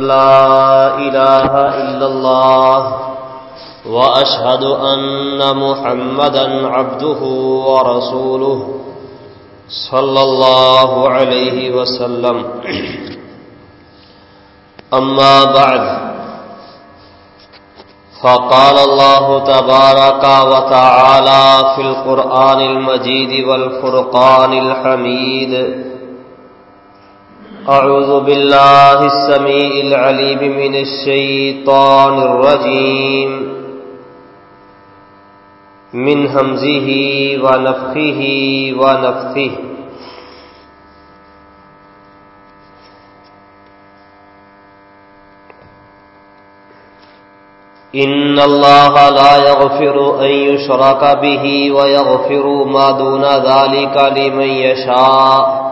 لا إله إلا الله وأشهد أن محمدا عبده ورسوله صلى الله عليه وسلم. أما بعد، فقال الله تبارك وتعالى في القرآن المجيد والفرقان الحميد أعوذ بالله السميع العليم من الشيطان الرجيم. من همزه ونفخه ونفثه. إن الله لا يغفر أن يشرك به ويغفر ما دون ذلك لمن يشاء.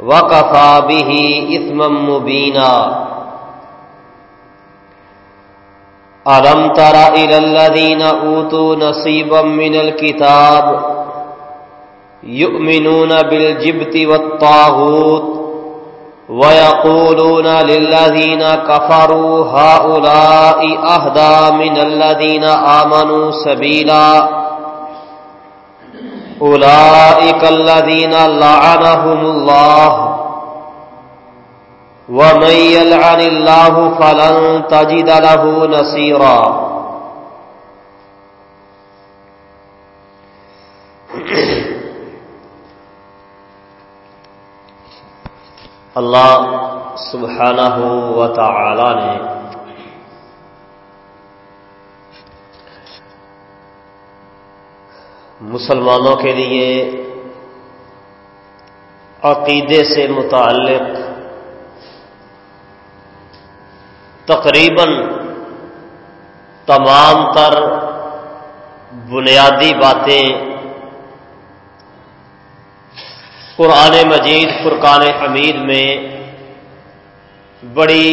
وكفى به إثما مبينا ألم تر إلى الذين أوتوا نصيبا من الكتاب يؤمنون بالجبت والطاغوت ويقولون للذين كفروا هؤلاء أهدى من الذين آمنوا سبيلا أولئك الذين لعنهم الله. ومن يلعن الله فلن تجد له نصيرا. اللہ سبحانہ و تعالی نے مسلمانوں کے لیے عقیدے سے متعلق تقریباً تمام تر بنیادی باتیں قرآن مجید، فرقان حمید میں بڑی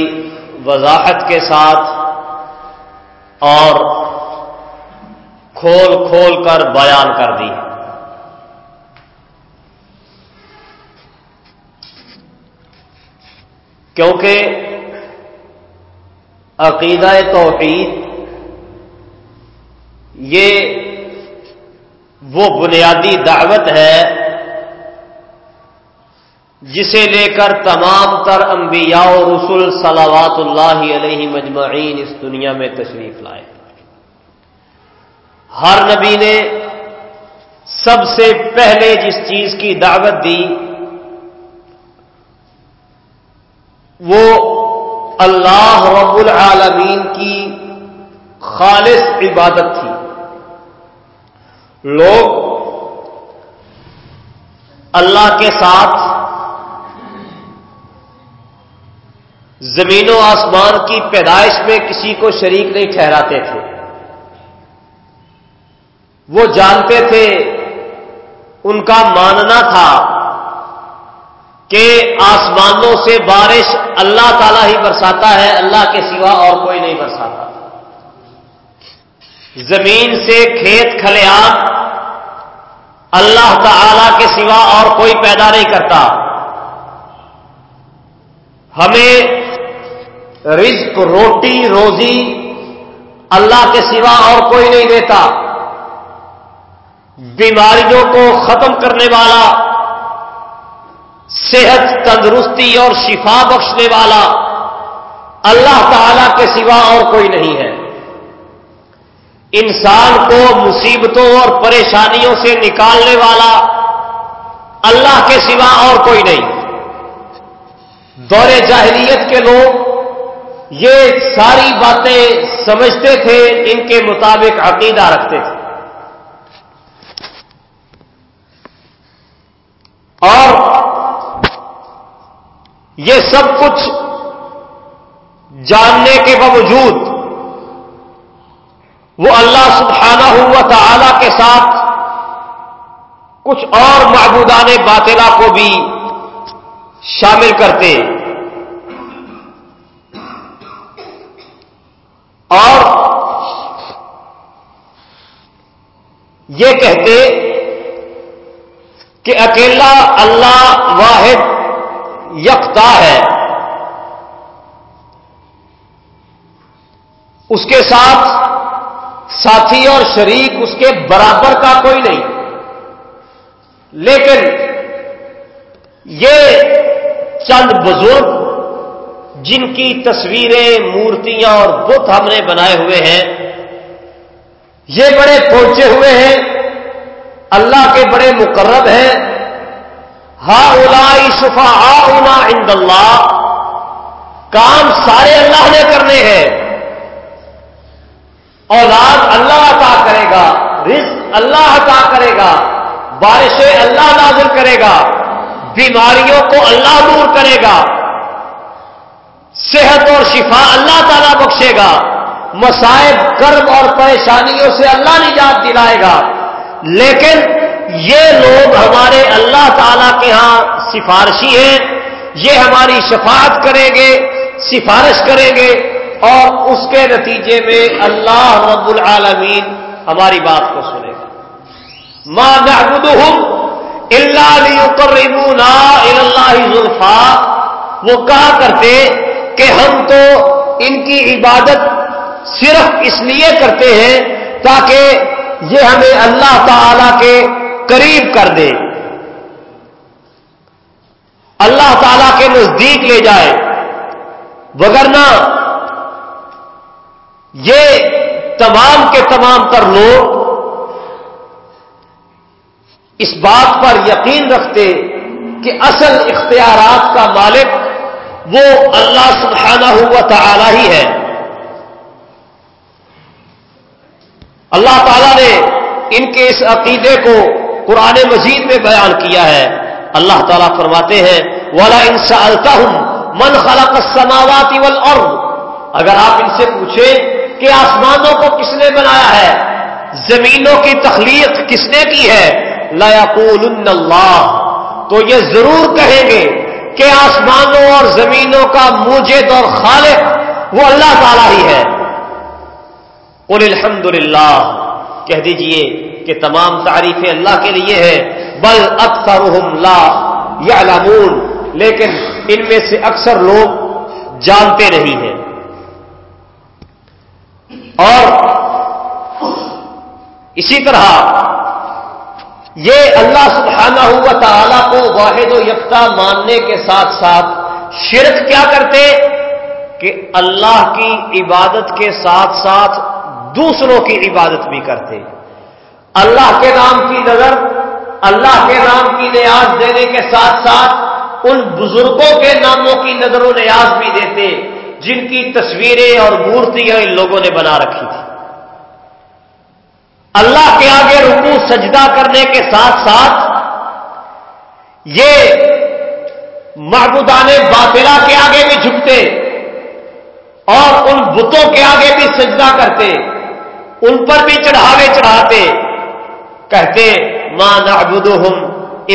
وضاحت کے ساتھ اور کھول کھول کر بیان کر دی۔ کیونکہ عقیدہ توحید یہ وہ بنیادی دعوت ہے جسے لے کر تمام تر انبیاء و رسول صلوات اللہ علیہ مجمعین اس دنیا میں تشریف لائے۔ ہر نبی نے سب سے پہلے جس چیز کی دعوت دی، وہ اللہ رب العالمین کی خالص عبادت تھی۔ لوگ اللہ کے ساتھ زمین و آسمان کی پیدائش میں کسی کو شریک نہیں ٹھہراتے تھے۔ وہ جانتے تھے، ان کا ماننا تھا کہ آسمانوں سے بارش اللہ تعالی ہی برساتا ہے، اللہ کے سوا اور کوئی نہیں برساتا۔ زمین سے کھیت کھلیان اللہ تعالی کے سوا اور کوئی پیدا نہیں کرتا۔ ہمیں رزق، روٹی، روزی اللہ کے سوا اور کوئی نہیں دیتا۔ بیماریوں کو ختم کرنے والا، صحت تندرستی اور شفا بخشنے والا، اللہ تعالی کے سوا اور کوئی نہیں ہے۔ انسان کو مصیبتوں اور پریشانیوں سے نکالنے والا اللہ کے سوا اور کوئی نہیں۔ دور جاہلیت کے لوگ یہ ساری باتیں سمجھتے تھے، ان کے مطابق عقیدہ رکھتے تھے۔ اور یہ سب کچھ جاننے کے باوجود وہ اللہ سبحانہ ہوا تعالی کے ساتھ کچھ اور معبودان باطلا کو بھی شامل کرتے اور یہ کہتے کہ اکیلا اللہ واحد یکتا ہے۔ اس کے ساتھ ساتھی اور شریک اس کے برابر کا کوئی نہیں۔ لیکن یہ چند بزرگ جن کی تصویریں، مورتیاں اور بت ہم نے بنائے ہوئے ہیں، یہ بڑے پہنچے ہوئے ہیں۔ اللہ کے بڑے مقرب ہیں۔ ہا اولا شفا اولا عند اللہ کام سارے اللہ نے کرنے ہیں۔ اولاد اللہ عطا کرے گا، رزق اللہ عطا کرے گا، بارشیں اللہ نازل کرے گا، بیماریوں کو اللہ دور کرے گا۔ صحت اور شفا اللہ تعالیٰ بخشے گا۔ مسائب کرب اور پریشانیوں سے اللہ نجات دلائے گا۔ لیکن یہ لوگ ہمارے اللہ تعالی کے ہاں سفارشی ہیں، یہ ہماری شفاعت کریں گے، سفارش کریں گے اور اس کے نتیجے میں اللہ رب العالمین ہماری بات کو سنے گا۔ ماں نعبدہم اللہ لیقربونا اللہ زلفا وہ کہا کرتے کہ ہم تو ان کی عبادت صرف اس لیے کرتے ہیں تاکہ یہ ہمیں اللہ تعالی کے قریب کر دے۔ اللہ تعالی کے نزدیک لے جائے۔ وگرنہ یہ تمام کے تمام تر لوگ اس بات پر یقین رکھتے کہ اصل اختیارات کا مالک وہ اللہ سبحانہ ہوا تعالی ہی ہے۔ اللہ تعالیٰ نے ان کے اس عقیدے کو قرآن مجید میں بیان کیا ہے۔ اللہ تعالیٰ فرماتے ہیں والا انسا ہوں من خلق السماوات والارض اگر آپ ان سے پوچھیں کہ آسمانوں کو کس نے بنایا ہے، زمینوں کی تخلیق کس نے کی ہے لا اللہ تو یہ ضرور کہیں گے کہ آسمانوں اور زمینوں کا موجد اور خالق وہ اللہ تعالی ہی ہے۔ قل الحمد للہ کہہ دیجیے کہ تمام تعریفیں اللہ کے لیے ہے بل اکثر لا یا لیکن ان میں سے اکثر لوگ جانتے نہیں ہیں۔ اور اسی طرح یہ اللہ سبحانہ ہوا تعالی کو واحد و یکتا ماننے کے ساتھ ساتھ شرک کیا کرتے کہ اللہ کی عبادت کے ساتھ ساتھ دوسروں کی عبادت بھی کرتے۔ اللہ کے نام کی نظر، اللہ کے نام کی نیاز دینے کے ساتھ ساتھ ان بزرگوں کے ناموں کی نظر و نیاز بھی دیتے، جن کی تصویریں اور مورتیاں ان لوگوں نے بنا رکھی تھی اللہ کے آگے رکو سجدہ کرنے کے ساتھ ساتھ یہ محبودان باطلا کے آگے بھی جھکتے اور ان بتوں کے آگے بھی سجدہ کرتے۔ ان پر بھی چڑھاوے چڑھاتے۔ کہتے ماں نعبدہم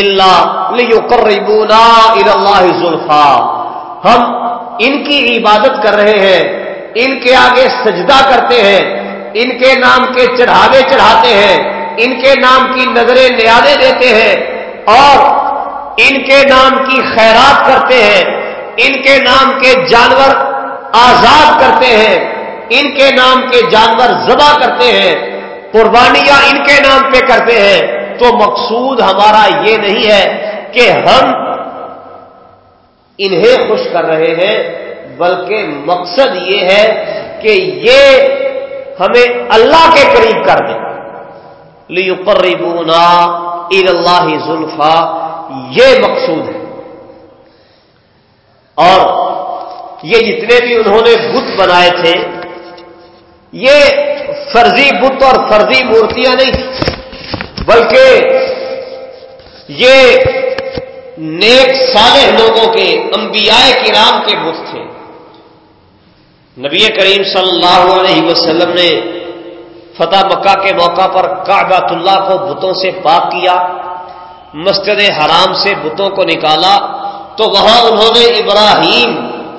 اللہ لیقربونا اللہ زلفا ہم ان کی عبادت کر رہے ہیں، ان کے آگے سجدہ کرتے ہیں، ان کے نام کے چڑھاوے چڑھاتے ہیں، ان کے نام کی نظریں نیادے دیتے ہیں، اور ان کے نام کی خیرات کرتے ہیں، ان کے نام کے جانور آزاد کرتے ہیں۔ ان کے نام کے جانور ذبح کرتے ہیں، قربانیاں ان کے نام پہ کرتے ہیں، تو مقصود ہمارا یہ نہیں ہے کہ ہم انہیں خوش کر رہے ہیں، بلکہ مقصد یہ ہے کہ یہ ہمیں اللہ کے قریب کر دے لیقربونا عید اللہ زلفا یہ مقصود ہے۔ اور یہ جتنے بھی انہوں نے بت بنائے تھے یہ فرضی بت اور فرضی مورتیاں نہیں، بلکہ یہ نیک صالح لوگوں کے، انبیاء کرام کے بت تھے۔ نبی کریم صلی اللہ علیہ وسلم نے فتح مکہ کے موقع پر کعبۃ اللہ کو بتوں سے پاک کیا، مسجد حرام سے بتوں کو نکالا، تو وہاں انہوں نے ابراہیم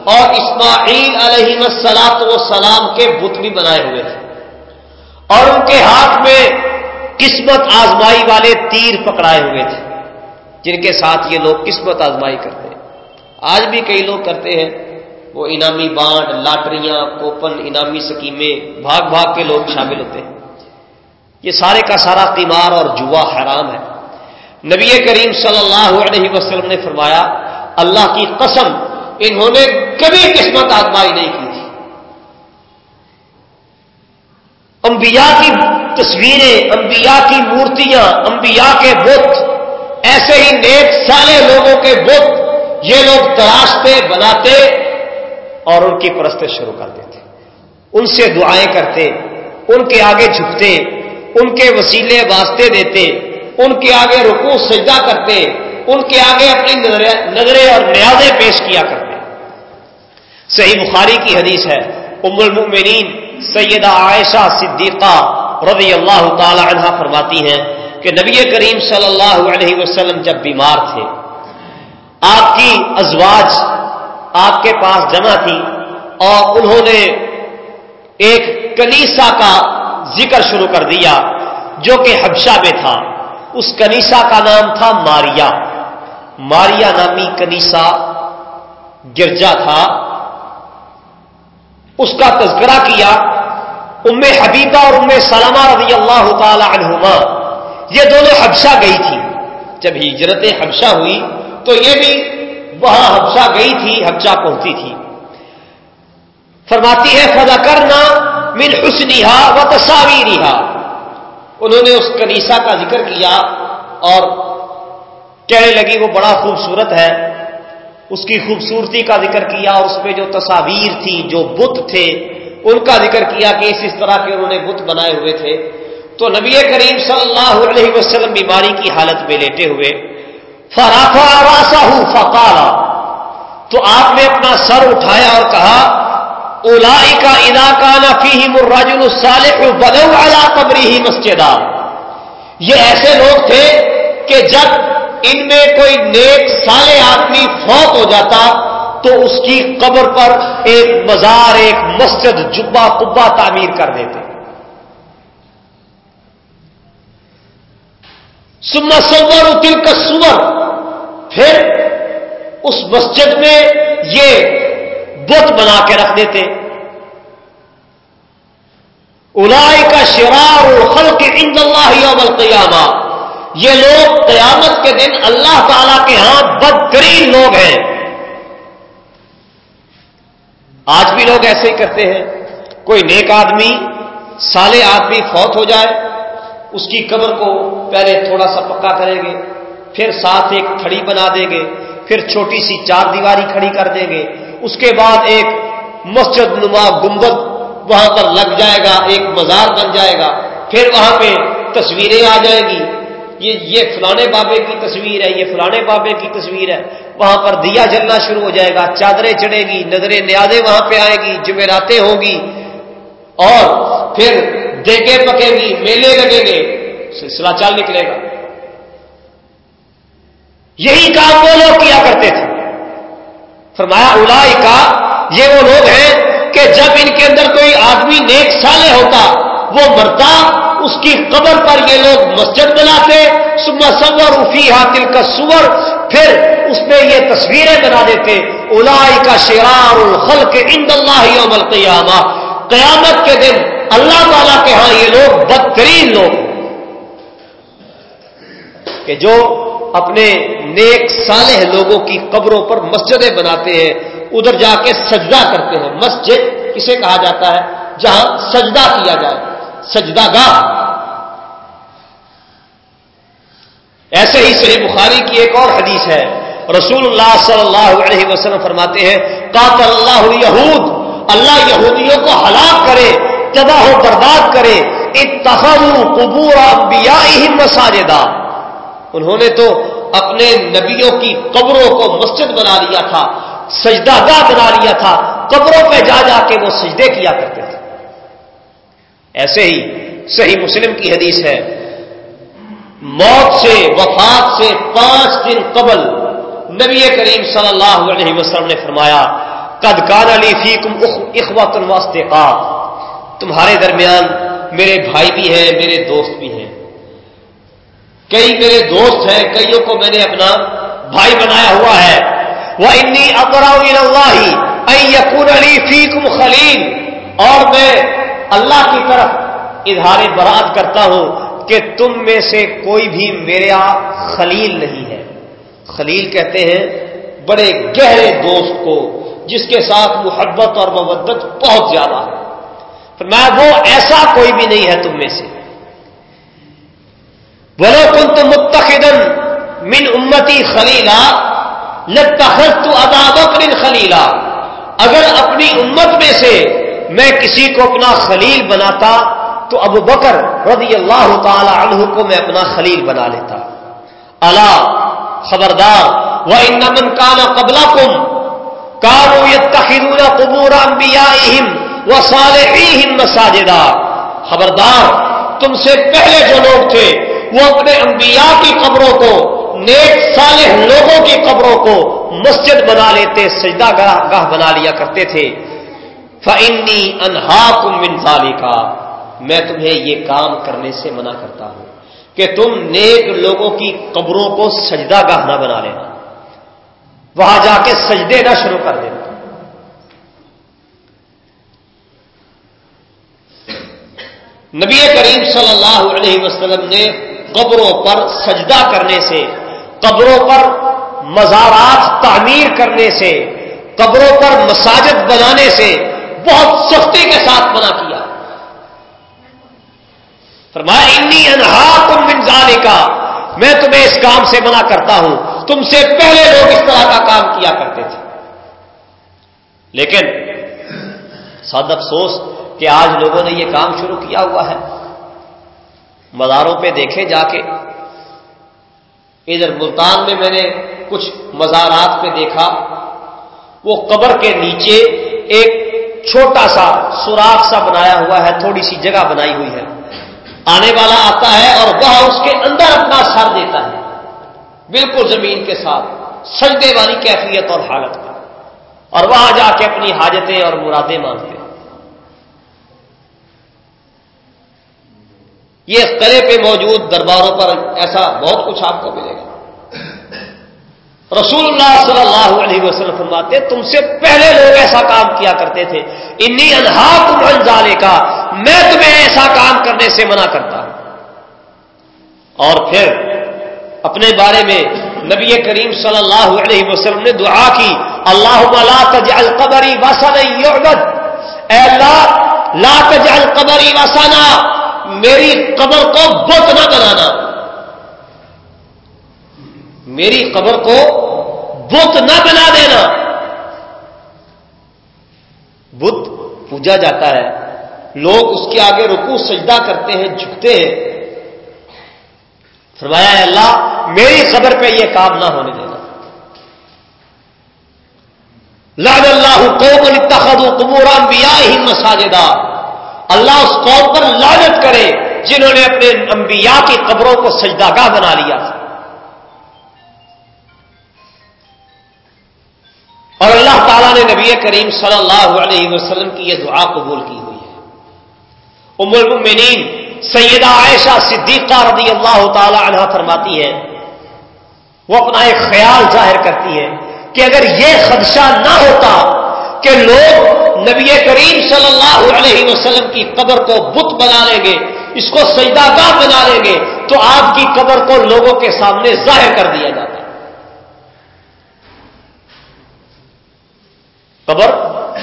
اور اسماعیل علیہ السلاط وسلام کے بت بھی بنائے ہوئے تھے۔ اور ان کے ہاتھ میں قسمت آزمائی والے تیر پکڑائے ہوئے تھے، جن کے ساتھ یہ لوگ قسمت آزمائی کرتے ہیں۔ آج بھی کئی لوگ کرتے ہیں، وہ انعامی بانڈ، لاٹریاں، کوپن انعامی سکیمیں بھاگ بھاگ کے لوگ شامل ہوتے ہیں۔ یہ سارے کا سارا قیمار اور جوا حرام ہے۔ نبی کریم صلی اللہ علیہ وسلم نے فرمایا، اللہ کی قسم انہوں نے کبھی قسمت آزمائی نہیں کی تھی۔ انبیاء کی تصویریں، انبیاء کی مورتیاں، انبیاء کے بت، ایسے ہی نیک سالے لوگوں کے بت یہ لوگ تراشتے بناتے اور ان کی پرستش شروع کر دیتے۔ ان سے دعائیں کرتے، ان کے آگے جھکتے، ان کے وسیلے واسطے دیتے، ان کے آگے رکو سجدہ کرتے، ان کے آگے اپنی نظریں اور نیازیں پیش کیا کرتے۔ صحیح بخاری کی حدیث ہے، ام المؤمنین سیدہ عائشہ صدیقہ رضی اللہ تعالی عنہ فرماتی ہیں کہ نبی کریم صلی اللہ علیہ وسلم جب بیمار تھے، آپ کی ازواج آپ کے پاس جمع تھی اور انہوں نے ایک کنیسا کا ذکر شروع کر دیا جو کہ حبشہ میں تھا۔ اس کنیسا کا نام تھا ماریا ماریا نامی کنیسا گرجا تھا۔ اس کا تذکرہ کیا ام حبیبہ اور ام سلامہ رضی اللہ تعالی عنہما۔ یہ دونوں حبشہ گئی تھی۔ جب ہجرت حبشہ ہوئی تو یہ بھی وہاں حبشہ گئی تھی، حبشہ پہنچی تھی۔ فرماتی ہے فضا کرنا من حسنی و تصاویر انہوں نے اس کنیسا کا ذکر کیا اور کہنے لگی، وہ بڑا خوبصورت ہے۔ اس کی خوبصورتی کا ذکر کیا اور اس میں جو تصاویر تھی، جو بت تھے، ان کا ذکر کیا کہ اس اس طرح کے انہوں نے بت بنائے ہوئے تھے۔ تو نبی کریم صلی اللہ علیہ وسلم بیماری کی حالت میں لیٹے ہوئے فرافا راسا ہوں فقالا تو آپ نے اپنا سر اٹھایا اور کہا اولا کا علاقہ نفی مراج الصالح بدو والا قبری ہی مسجد یہ ایسے لوگ تھے کہ جب ان میں کوئی نیک سالے آدمی فوت ہو جاتا تو اس کی قبر پر ایک مزار ایک مسجد جبا کبا تعمیر کر دیتے۔ سما سور تل کا سور پھر اس مسجد میں یہ بت بنا کے رکھ دیتے۔ الائی کا شرار الخل کے اللہ یوم القیامہ۔ یہ لوگ قیامت کے دن اللہ تعالی کے ہاں بدترین لوگ ہیں۔ آج بھی لوگ ایسے ہی کرتے ہیں۔ کوئی نیک آدمی، سالے آدمی فوت ہو جائے، اس کی قبر کو پہلے تھوڑا سا پکا کریں گے، پھر ساتھ ایک کھڑی بنا دیں گے، پھر چھوٹی سی چار دیواری کھڑی کر دیں گے۔ اس کے بعد ایک مسجد نما گنبد وہاں پر لگ جائے گا، ایک مزار بن جائے گا۔ پھر وہاں پہ تصویریں آ جائیں گی۔ یہ یہ فلانے بابے کی تصویر ہے، یہ فلانے بابے کی تصویر ہے۔ وہاں پر دیا جلنا شروع ہو جائے گا، چادریں چڑھے گی، نظریں نیازیں وہاں پہ آئے گی، جمعراتیں ہوگی۔ اور پھر دیکھے پکے گی، میلے لگیں گے، سلسلہ چال نکلے گا۔ یہی کام وہ لوگ کیا کرتے تھے۔ فرمایا الائی کا یہ وہ لوگ ہیں کہ جب ان کے اندر کوئی آدمی نیک سالے ہوتا، وہ مرتا اس کی قبر پر یہ لوگ مسجد بناتے صبح سور افی حاطل کا سور پھر اس میں یہ تصویریں بنا دیتے الائی کا شرار الخل کے اند اللہ یوم القیامہ۔ قیامت کے دن اللہ تعالی کے ہاں یہ لوگ بدترین لوگ کہ جو اپنے نیک صالح لوگوں کی قبروں پر مسجدیں بناتے ہیں، ادھر جا کے سجدہ کرتے ہیں۔ مسجد کسے کہا جاتا ہے؟ جہاں سجدہ کیا جائے۔ سجدہ گاہ۔ ایسے ہی صحیح بخاری کی ایک اور حدیث ہے۔ رسول اللہ صلی اللہ علیہ وسلم فرماتے ہیں، قاتل اللہ یہود، اللہ یہودیوں کو ہلاک کرے، تباہ و برباد کرے۔ اتخذوا قبور انبیائہم مساجدہ انہوں نے تو اپنے نبیوں کی قبروں کو مسجد بنا لیا تھا، سجدہ گاہ بنا لیا تھا۔ قبروں پہ جا جا کے وہ سجدے کیا کرتے تھے۔ ایسے ہی صحیح مسلم کی حدیث ہے۔ موت سے، وفات سے پانچ دن قبل نبی کریم صلی اللہ علیہ وسلم نے فرمایا، قد کان علی فیکم اخوات الواسطے تمہارے درمیان میرے بھائی بھی ہیں، میرے دوست بھی ہیں۔ کئی میرے دوست ہیں، کئیوں کو میں نے اپنا بھائی بنایا ہوا ہے۔ وہ انی اللہ یقون علی فیکم خلیل اور میں اللہ کی طرف اظہار برات کرتا ہوں کہ تم میں سے کوئی بھی میرا خلیل نہیں ہے۔ خلیل کہتے ہیں بڑے گہرے دوست کو جس کے ساتھ محبت اور مبت بہت زیادہ ہے۔ میں وہ ایسا کوئی بھی نہیں ہے تم میں سے۔ بولو کن تو متخدن من امتی خلیلا تو ادا بکر خلیلا اگر اپنی امت میں سے میں کسی کو اپنا خلیل بناتا تو ابو بکر رضی اللہ تعالی عنہ کو میں اپنا خلیل بنا لیتا۔ اللہ خبردار وہ ان کانا قبلا کم کارو تخیر قبور امبیا وہ سال مساجدہ خبردار، تم سے پہلے جو لوگ تھے، وہ اپنے انبیاء کی قبروں کو، نیک صالح لوگوں کی قبروں کو مسجد بنا لیتے، سجدہ گاہ بنا لیا کرتے تھے۔ فنی انہا کم منظالی کا میں تمہیں یہ کام کرنے سے منع کرتا ہوں کہ تم نیک لوگوں کی قبروں کو سجدہ گاہ نہ بنا لینا۔ وہاں جا کے سجدے نہ شروع کر دینا۔ نبی کریم صلی اللہ علیہ وسلم نے قبروں پر سجدہ کرنے سے، قبروں پر مزارات تعمیر کرنے سے، قبروں پر مساجد بنانے سے بہت سختی کے ساتھ منع کیا۔ فرمایا، انی انہا تم منظانے کا میں تمہیں اس کام سے منع کرتا ہوں۔ تم سے پہلے لوگ اس طرح کا کام کیا کرتے تھے۔ لیکن سد افسوس کہ آج لوگوں نے یہ کام شروع کیا ہوا ہے۔ مزاروں پہ دیکھے جا کے، ادھر ملتان میں میں نے کچھ مزارات پہ دیکھا۔ وہ قبر کے نیچے ایک چھوٹا سا سوراخ سا بنایا ہوا ہے، تھوڑی سی جگہ بنائی ہوئی ہے۔ آنے والا آتا ہے اور وہ اس کے اندر اپنا سر دیتا ہے۔ بالکل زمین کے ساتھ، سجدے والی کیفیت اور حالت کا اور وہاں جا کے اپنی حاجتیں اور مرادیں مانگتے ہیں۔ یہ قلعے پہ موجود درباروں پر ایسا بہت کچھ آپ کو ملے گا۔ رسول اللہ صلی اللہ علیہ وسلم فرماتے، تم سے پہلے لوگ ایسا کام کیا کرتے تھے۔ انی انہا تم انجانے کا میں تمہیں ایسا کام کرنے سے منع کرتا ہوں۔ اور پھر اپنے بارے میں نبی کریم صلی اللہ علیہ وسلم نے دعا کی اللہ لا تجعل قبری وسن یعبد۔ اے اللہ، لا تجعل قبری وسنا میری قبر کو بت نہ بنانا۔ میری قبر کو بت نہ بنا دینا۔ بت پوجا جاتا ہے۔ لوگ اس کے آگے رکو سجدہ کرتے ہیں، جھکتے ہیں۔ فرمایا ہے اللہ، میری قبر پہ یہ کام نہ ہونے دینا۔ لاد اللہ قوم اتخذوا قبور انبیاء ہی مساجدہ اللہ اس قوم پر لانت کرے جنہوں نے اپنے انبیاء کی قبروں کو سجدہ گاہ بنا لیا۔ اور اللہ تعالیٰ نے نبی کریم صلی اللہ علیہ وسلم کی یہ دعا قبول کی ہوئی ہے۔ ام المؤمنین، سیدہ عائشہ صدیقہ رضی اللہ تعالی عنہ فرماتی ہے، وہ اپنا ایک خیال ظاہر کرتی ہے کہ اگر یہ خدشہ نہ ہوتا کہ لوگ نبی کریم صلی اللہ علیہ وسلم کی قبر کو بت بنا لیں گے، اس کو سجدہ گاہ بنا لیں گے، تو آپ کی قبر کو لوگوں کے سامنے ظاہر کر دیا جاتا قبر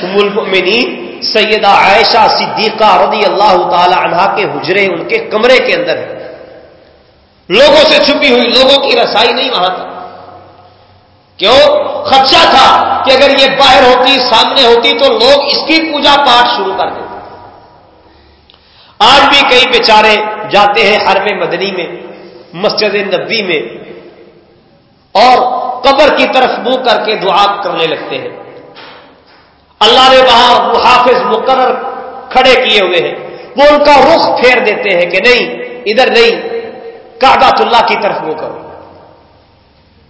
ام المؤمنین، سیدہ عائشہ صدیقہ رضی اللہ تعالی عنہ کے حجرے ان کے کمرے کے اندر ہے لوگوں سے چھپی ہوئی، لوگوں کی رسائی نہیں وہاں تک کیوں؟ خدشہ تھا کہ اگر یہ باہر ہوتی، سامنے ہوتی تو لوگ اس کی پوجا پاٹ شروع کر دیتے۔ آج بھی کئی بیچارے جاتے ہیں حرم مدنی میں، مسجد نبی میں اور قبر کی طرف منہ کر کے دعا کرنے لگتے ہیں۔ اللہ نے وہاں محافظ مقرر کھڑے کیے ہوئے ہیں۔ وہ ان کا رخ پھیر دیتے ہیں کہ نہیں، ادھر نہیں کاغات اللہ کی طرف وہ کرو۔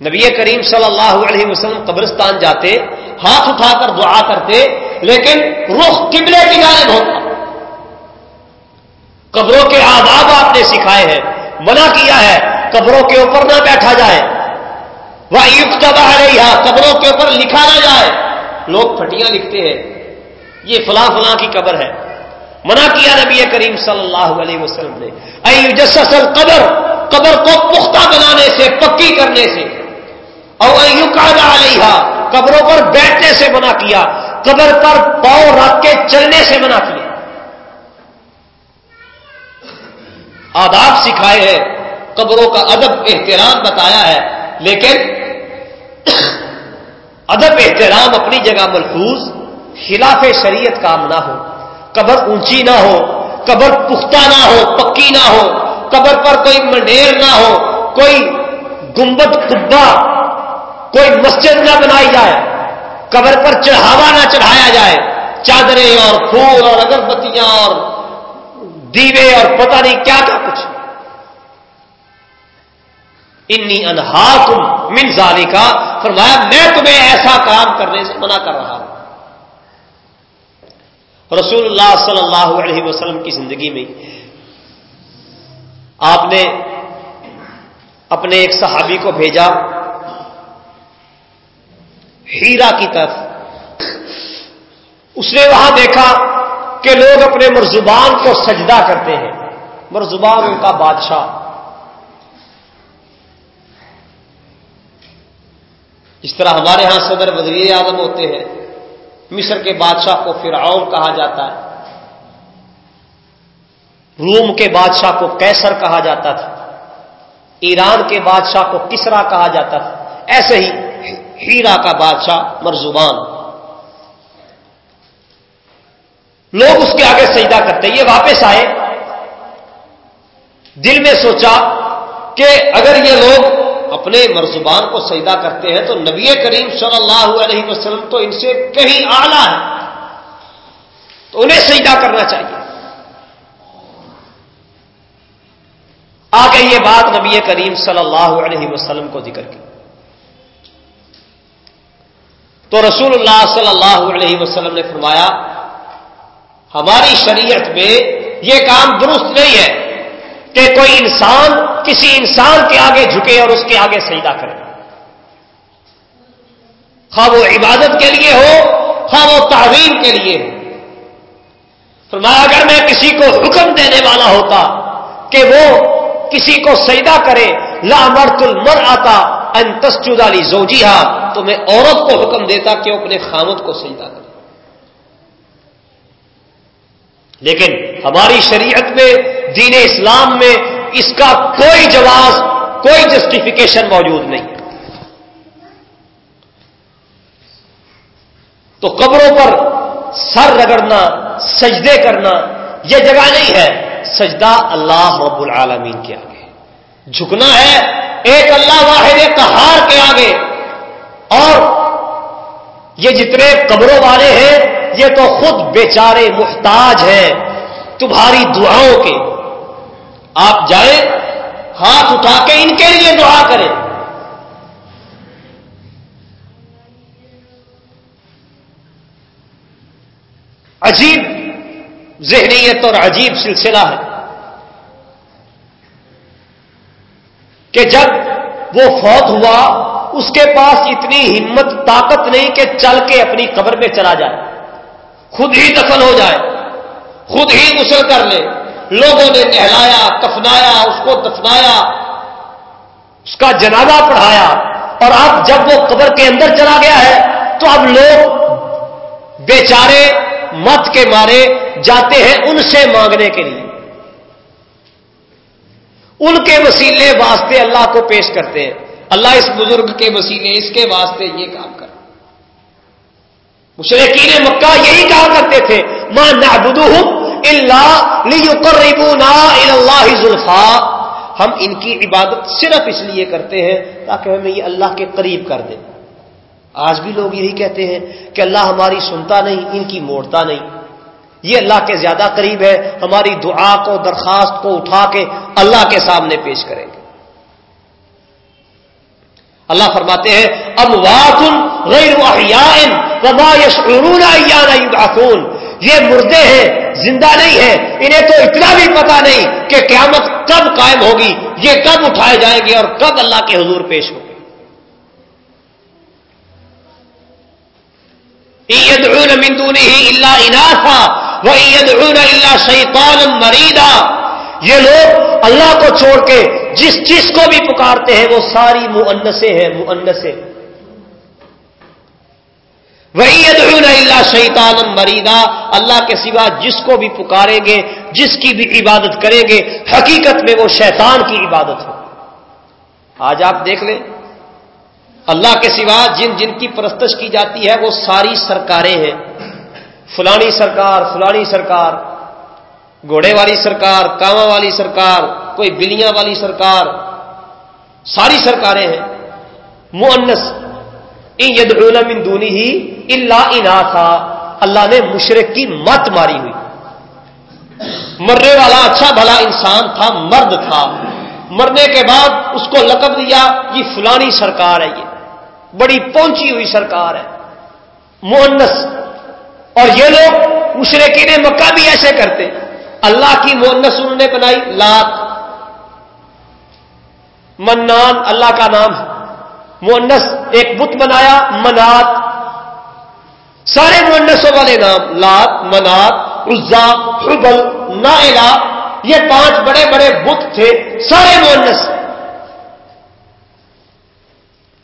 نبی کریم صلی اللہ علیہ وسلم قبرستان جاتے، ہاتھ اٹھا کر دعا کرتے، لیکن رخ قبلے کی جانب ہوتا۔ قبروں کے آداب آپ نے سکھائے ہیں، منع کیا ہے، قبروں کے اوپر نہ بیٹھا جائے۔ وہ یوگ رہی ہے قبروں کے اوپر لکھا نہ جائے۔ لوگ پھٹیاں لکھتے ہیں۔ یہ فلاں فلاں کی قبر ہے۔ منع کیا نبی کریم صلی اللہ علیہ وسلم نے۔ اے قبر قبر کو پختہ بنانے سے، پکی کرنے سے۔ اور علیہ قبروں پر بیٹھنے سے منع کیا۔ قبر پر پاؤں رکھ کے چلنے سے منع کیا۔ آداب سکھائے ہیں۔ قبروں کا ادب، احترام بتایا ہے۔ لیکن ادب احترام اپنی جگہ ملفوظ خلاف شریعت کام نہ ہو، قبر اونچی نہ ہو، قبر پختہ نہ ہو، پکی نہ ہو، قبر پر کوئی منڈیر نہ ہو، کوئی گنبد کبا کوئی مسجد نہ بنائی جائے، قبر پر چڑھاوا نہ چڑھایا جائے، چادریں اور پھول اور اگربتیاں اور دیوے اور پتہ نہیں کیا کیا کچھ۔ انی انہا تم من زالی کا فرمایا، میں تمہیں ایسا کام کرنے سے منع کر رہا ہوں۔ رسول اللہ صلی اللہ علیہ وسلم کی زندگی میں آپ نے اپنے ایک صحابی کو بھیجا ہیرا کی طرف۔ اس نے وہاں دیکھا کہ لوگ اپنے مرزبان کو سجدہ کرتے ہیں۔ مرزبان ان کا بادشاہ۔ اس طرح ہمارے ہاں صدر وزیر اعظم ہوتے ہیں۔ مصر کے بادشاہ کو فرعون کہا جاتا ہے۔ روم کے بادشاہ کو کیسر کہا جاتا تھا۔ ایران کے بادشاہ کو کسرا کہا جاتا تھا۔ ایسے ہی ہیرا کا بادشاہ مرزبان لوگ اس کے آگے سجدہ کرتے۔ یہ واپس آئے۔ دل میں سوچا کہ اگر یہ لوگ اپنے مرزبان کو سجدہ کرتے ہیں تو نبی کریم صلی اللہ علیہ وسلم تو ان سے کہیں آلہ ہے تو انہیں سجدہ کرنا چاہیے۔ آ کے یہ بات نبی کریم صلی اللہ علیہ وسلم کو ذکر کی۔ تو رسول اللہ صلی اللہ علیہ وسلم نے فرمایا، ہماری شریعت میں یہ کام درست نہیں ہے۔ کہ کوئی انسان کسی انسان کے آگے جھکے اور اس کے آگے سجدہ کرے۔ خواہ وہ عبادت کے لیے ہو، خواہ وہ تعظیم کے لیے ہو۔ فرمایا، اگر میں کسی کو حکم دینے والا ہوتا کہ وہ کسی کو سجدہ کرے، لا مرت المر آتا انتسجد علی زوجیہ تو میں عورت کو حکم دیتا کہ وہ اپنے خامد کو سجدہ کرے۔ لیکن ہماری شریعت میں دین اسلام میں اس کا کوئی جواز، کوئی جسٹیفیکیشن موجود نہیں۔ تو قبروں پر سر رگڑنا، سجدے کرنا، یہ جگہ نہیں ہے۔ سجدہ اللہ رب العالمین کے آگے۔ جھکنا ہے ایک اللہ واحد کہار کے آگے۔ اور یہ جتنے قبروں والے ہیں، یہ تو خود بیچارے محتاج ہیں۔ تمہاری دعاؤں کے۔ آپ جائیں، ہاتھ اٹھا کے ان کے لیے دعا کریں۔ عجیب ذہنیت اور عجیب سلسلہ ہے کہ جب وہ فوت ہوا، اس کے پاس اتنی ہمت، طاقت نہیں کہ چل کے اپنی قبر میں چلا جائے۔ خود ہی دفن ہو جائے، خود ہی غسل کر لے۔ لوگوں نے نہلایا کفنایا اس کو دفنایا، اس کا جنازہ پڑھایا۔ اور اب جب وہ قبر کے اندر چلا گیا ہے، تو اب لوگ بیچارے، مت کے مارے جاتے ہیں ان سے مانگنے کے لیے۔ ان کے وسیلے واسطے اللہ کو پیش کرتے ہیں۔ اللہ اس بزرگ کے وسیلے، اس کے واسطے یہ کام کر مشرقین مکہ یہی کہا کرتے تھے ماں نہ اللہ اللہ ہم ان کی عبادت صرف اس لیے کرتے ہیں تاکہ ہمیں یہ اللہ کے قریب کر دیں آج بھی لوگ یہی کہتے ہیں کہ اللہ ہماری سنتا نہیں، ان کی موڑتا نہیں۔ یہ اللہ کے زیادہ قریب ہے، ہماری دعا کو، درخواست کو اٹھا کے اللہ کے سامنے پیش کریں گے۔ اللہ فرماتے ہیں اب غیر یشعرون یہ مردے ہیں زندہ نہیں ہیں انہیں تو اتنا بھی پتا نہیں کہ قیامت کب قائم ہوگی، یہ کب اٹھائے جائیں گے اور کب اللہ کے حضور پیش ہوں گے۔ اللہ اناسا وہ عید اللہ شیطان مریدا۔ یہ لوگ اللہ کو چھوڑ کے جس چیز کو بھی پکارتے ہیں، وہ ساری مؤنسے ہیں مؤنسے اللہ شیطان مریدا اللہ کے سوا جس کو بھی پکاریں گے، جس کی بھی عبادت کریں گے، حقیقت میں وہ شیطان کی عبادت ہے آج آپ دیکھ لیں، اللہ کے سوا جن جن کی پرستش کی جاتی ہے، وہ ساری سرکاریں ہیں۔ فلانی سرکار فلانی سرکار، گھوڑے والی سرکار کاما والی سرکار، کوئی بلیاں والی سرکار، ساری سرکاریں ہیں۔ مونس من دونی ہی اللہ انا تھا اللہ نے مشرق کی مت ماری ہوئی۔ مرنے والا اچھا بھلا انسان تھا، مرد تھا۔ مرنے کے بعد اس کو لقب دیا، یہ فلانی سرکار ہے یہ۔ بڑی پہنچی ہوئی سرکار ہے۔ مونس اور یہ لوگ مشرقین مکہ بھی ایسے کرتے۔ اللہ کی مونس انہوں نے بنائی، لات۔ منان، اللہ کا نام ہے۔ مونس ایک بت بنایا، منات۔ سارے مونسوں والے نام، لات، منات، عزا، حبل، نائلہ، یہ پانچ بڑے بڑے بت تھے، سارے مونس۔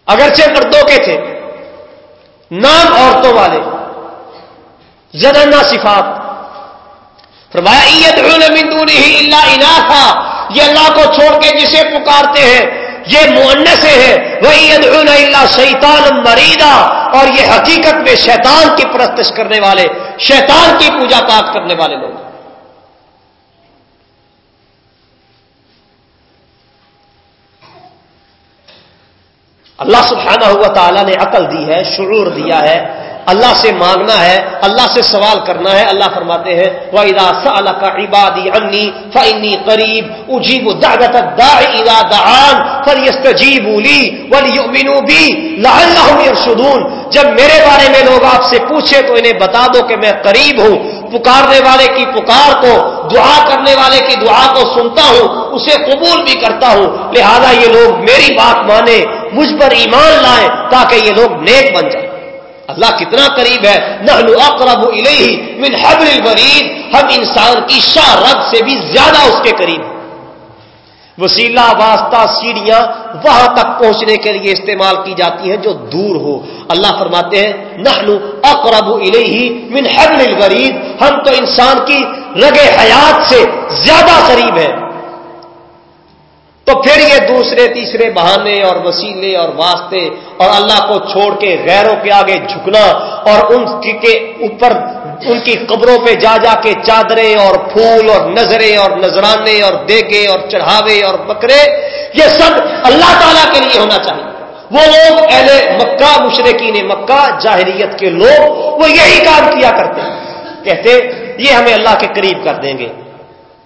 اگرچہ مردوں کے تھے، نام عورتوں والے۔ زننا صفات۔ فرمایا عید مندون ہی اللہ انا تھا یہ اللہ کو چھوڑ کے جسے پکارتے ہیں۔ یہ مونس ہے وہی اللہ شیطان مریدا اور یہ حقیقت میں شیطان کی پرستش کرنے والے، شیطان کی پوجا پاٹ کرنے والے لوگ۔ اللہ سبحانہ ہوا تعالیٰ نے عقل دی ہے، شعور دیا ہے۔ اللہ سے مانگنا ہے، اللہ سے سوال کرنا ہے، اللہ فرماتے ہیں وہ ادا اللہ کا عبادی انی فنی قریب اجیب دعوت ادا دعان فلیستجیب لی ولیؤمنو جب میرے بارے میں لوگ آپ سے پوچھے تو انہیں بتا دو کہ میں قریب ہوں، پکارنے والے کی پکار کو، دعا کرنے والے کی دعا کو سنتا ہوں، اسے قبول بھی کرتا ہوں۔ لہذا یہ لوگ میری بات مانے مجھ پر ایمان لائیں تاکہ یہ لوگ نیک بن جائیں۔ اللہ کتنا قریب ہے، نحن اقرب الیہ من حبل الورید ہم انسان کی شاہ رب سے بھی زیادہ اس کے قریب ہیں۔ وسیلہ، واسطہ، سیڑھیاں وہاں تک پہنچنے کے لیے استعمال کی جاتی ہیں جو دور ہو۔ اللہ فرماتے ہیں، نحن اقرب الیہ من حبل الورید ہم تو انسان کی رگ حیات سے زیادہ قریب ہیں۔ تو پھر یہ دوسرے تیسرے بہانے اور وسیلے اور واسطے اور اللہ کو چھوڑ کے غیروں کے آگے جھکنا اور ان کے اوپر ان کی قبروں پہ جا جا کے چادریں اور پھول اور نظریں اور نذرانے اور دیگے اور چڑھاوے اور بکرے، یہ سب اللہ تعالی کے لیے ہونا چاہیے۔ وہ لوگ اہل مکہ، مشرقین مکہ جاہریت کے لوگ، وہ یہی کام کیا کرتے ہیں۔ کہتے یہ ہمیں اللہ کے قریب کر دیں گے۔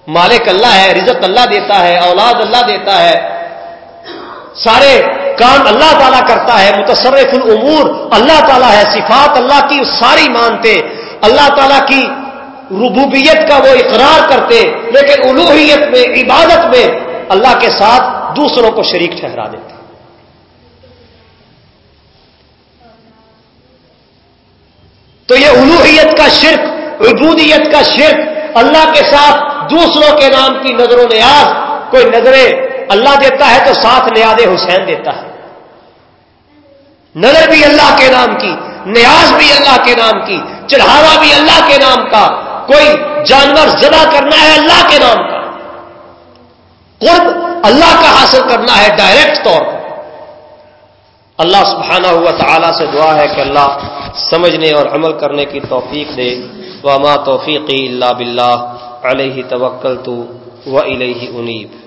مالک اللہ ہے، رزق اللہ دیتا ہے، اولاد اللہ دیتا ہے۔ سارے کام اللہ تعالیٰ کرتا ہے، متصرف الامور اللہ تعالیٰ ہے، صفات اللہ کی ساری مانتے۔ اللہ تعالیٰ کی ربوبیت کا وہ اقرار کرتے، لیکن الوحیت میں، عبادت میں اللہ کے ساتھ دوسروں کو شریک ٹھہرا دیتے۔ تو یہ الوحیت کا شرک، عبودیت کا شرک اللہ کے ساتھ دوسروں کے نام کی نظر و نیاز کوئی نظریں اللہ دیتا ہے تو ساتھ نیاد حسین دیتا ہے۔ نظر بھی اللہ کے نام کی، نیاز بھی اللہ کے نام کی، چڑھاوا بھی اللہ کے نام کا، کوئی جانور زدہ کرنا ہے اللہ کے نام کا۔ قرب اللہ کا حاصل کرنا ہے ڈائریکٹ طور پر۔ اللہ سبحانہ ہوا تعالیٰ سے دعا ہے کہ اللہ سمجھنے اور عمل کرنے کی توفیق دے۔ وما توفیقی اللہ بلّہ علیہ توکل تو و علیہ انیب۔